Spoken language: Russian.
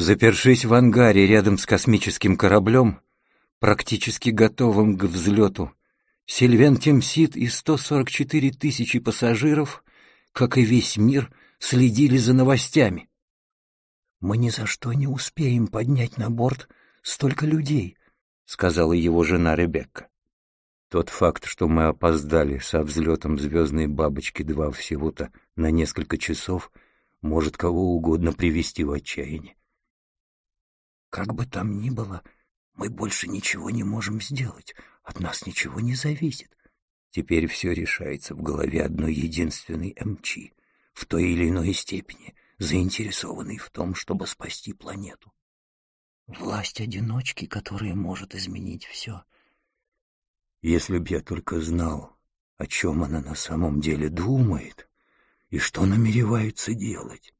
Запершись в ангаре рядом с космическим кораблем, практически готовым к взлету, Сильвен Темсит и 144 тысячи пассажиров, как и весь мир, следили за новостями. «Мы ни за что не успеем поднять на борт столько людей», — сказала его жена Ребекка. Тот факт, что мы опоздали со взлетом звездной бабочки-2 всего-то на несколько часов, может кого угодно привести в отчаяние. Как бы там ни было, мы больше ничего не можем сделать, от нас ничего не зависит. Теперь все решается в голове одной единственной МЧ, в той или иной степени заинтересованной в том, чтобы спасти планету. Власть одиночки, которая может изменить все. Если б я только знал, о чем она на самом деле думает и что намеревается делать.